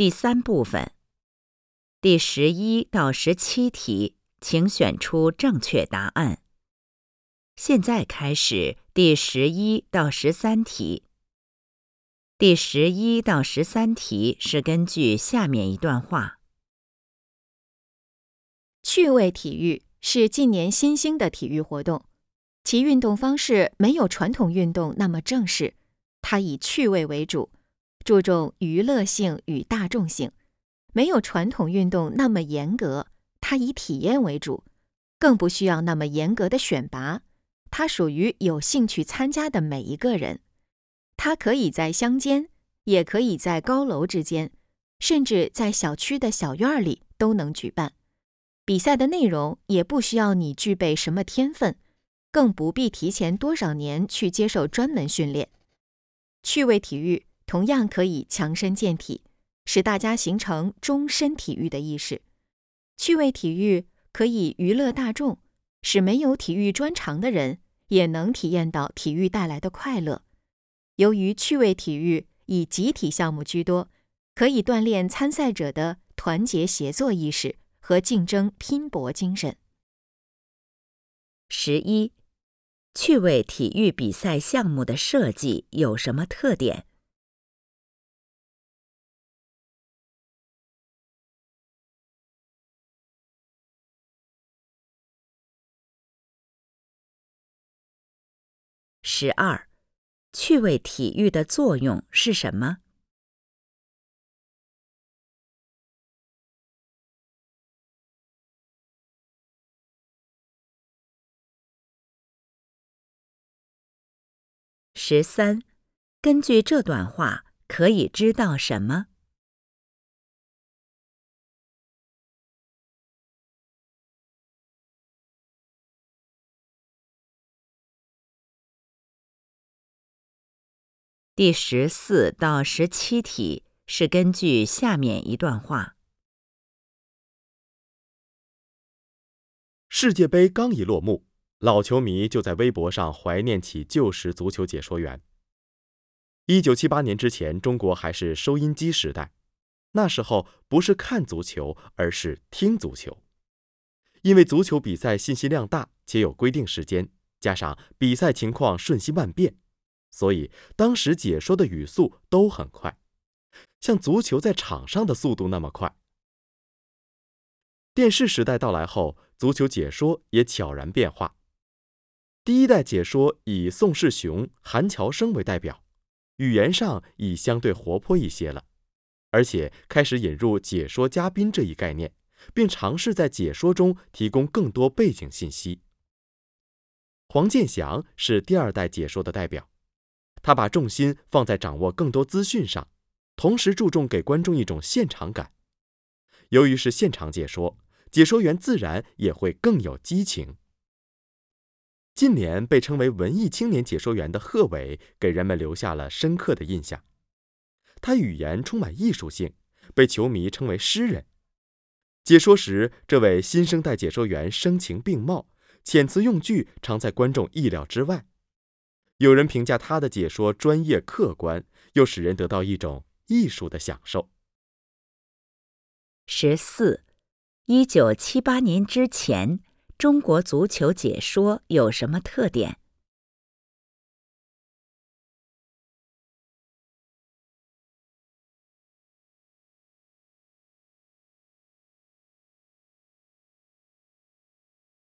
第三部分，第十一到十七题，请选出正确答案。现在开始第十一到十三题。第十一到十三题是根据下面一段话：趣味体育是近年新兴的体育活动，其运动方式没有传统运动那么正式，它以趣味为主。注重娱乐性与大众性，没有传统运动那么严格，它以体验为主，更不需要那么严格的选拔，它属于有兴趣参加的每一个人。它可以在乡间，也可以在高楼之间，甚至在小区的小院里都能举办。比赛的内容也不需要你具备什么天分，更不必提前多少年去接受专门训练。趣味体育。同样可以强身健体，使大家形成终身体育的意识。趣味体育可以娱乐大众，使没有体育专长的人也能体验到体育带来的快乐。由于趣味体育以集体项目居多，可以锻炼参赛者的团结协作意识和竞争拼搏精神。十一，趣味体育比赛项目的设计有什么特点？十二，趣味体育的作用是什么？十三，根据这段话，可以知道什么？第十四到十七题是根据下面一段话：世界杯刚一落幕，老球迷就在微博上怀念起旧时足球解说员。一九七八年之前，中国还是收音机时代，那时候不是看足球，而是听足球。因为足球比赛信息量大，且有规定时间，加上比赛情况瞬息万变。所以，当时解说的语速都很快，像足球在场上的速度那么快。电视时代到来后，足球解说也悄然变化。第一代解说以宋世雄、韩乔生为代表，语言上已相对活泼一些了，而且开始引入解说嘉宾这一概念，并尝试在解说中提供更多背景信息。黄健翔是第二代解说的代表。他把重心放在掌握更多资讯上，同时注重给观众一种现场感。由于是现场解说，解说员自然也会更有激情。近年被称为文艺青年解说员的贺炜，给人们留下了深刻的印象。他语言充满艺术性，被球迷称为诗人。解说时，这位新生代解说员声情并茂，遣词用句常在观众意料之外。有人评价他的解说专业客观，又使人得到一种艺术的享受。十四，一九七八年之前，中国足球解说有什么特点？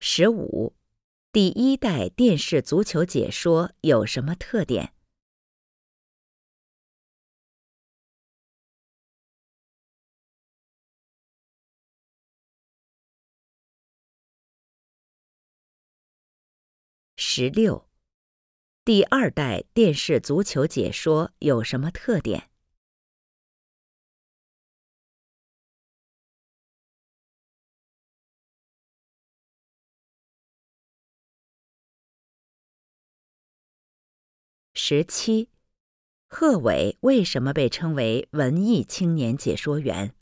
十五。第一代电视足球解说有什么特点？十六，第二代电视足球解说有什么特点？十七，贺炜为什么被称为文艺青年解说员？